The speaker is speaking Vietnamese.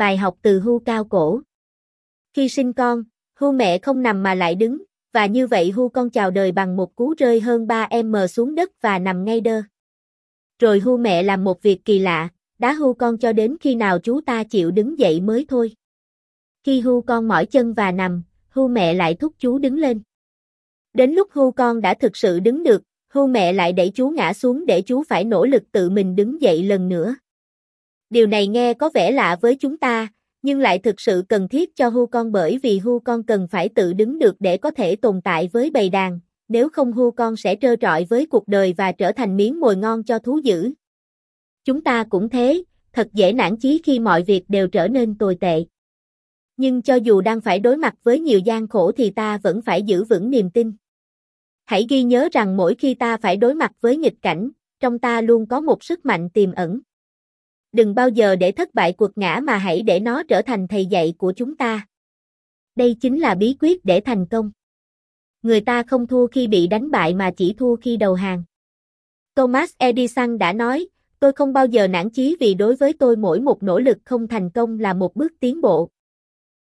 Bài học từ Hu cao cổ. Khi sinh con, Hu mẹ không nằm mà lại đứng, và như vậy Hu con chào đời bằng một cú rơi hơn 3m xuống đất và nằm ngay đơ. Rồi Hu mẹ làm một việc kỳ lạ, đá Hu con cho đến khi nào chú ta chịu đứng dậy mới thôi. Khi Hu con mỏi chân và nằm, Hu mẹ lại thúc chú đứng lên. Đến lúc Hu con đã thực sự đứng được, Hu mẹ lại đẩy chú ngã xuống để chú phải nỗ lực tự mình đứng dậy lần nữa. Điều này nghe có vẻ lạ với chúng ta, nhưng lại thực sự cần thiết cho Hu con bởi vì Hu con cần phải tự đứng được để có thể tồn tại với bầy đàn, nếu không Hu con sẽ trơ trọi với cuộc đời và trở thành miếng mồi ngon cho thú dữ. Chúng ta cũng thế, thật dễ nản chí khi mọi việc đều trở nên tồi tệ. Nhưng cho dù đang phải đối mặt với nhiều gian khổ thì ta vẫn phải giữ vững niềm tin. Hãy ghi nhớ rằng mỗi khi ta phải đối mặt với nghịch cảnh, trong ta luôn có một sức mạnh tiềm ẩn. Đừng bao giờ để thất bại cuộc ngã mà hãy để nó trở thành thầy dạy của chúng ta. Đây chính là bí quyết để thành công. Người ta không thua khi bị đánh bại mà chỉ thua khi đầu hàng. Thomas Edison đã nói, tôi không bao giờ nản chí vì đối với tôi mỗi một nỗ lực không thành công là một bước tiến bộ,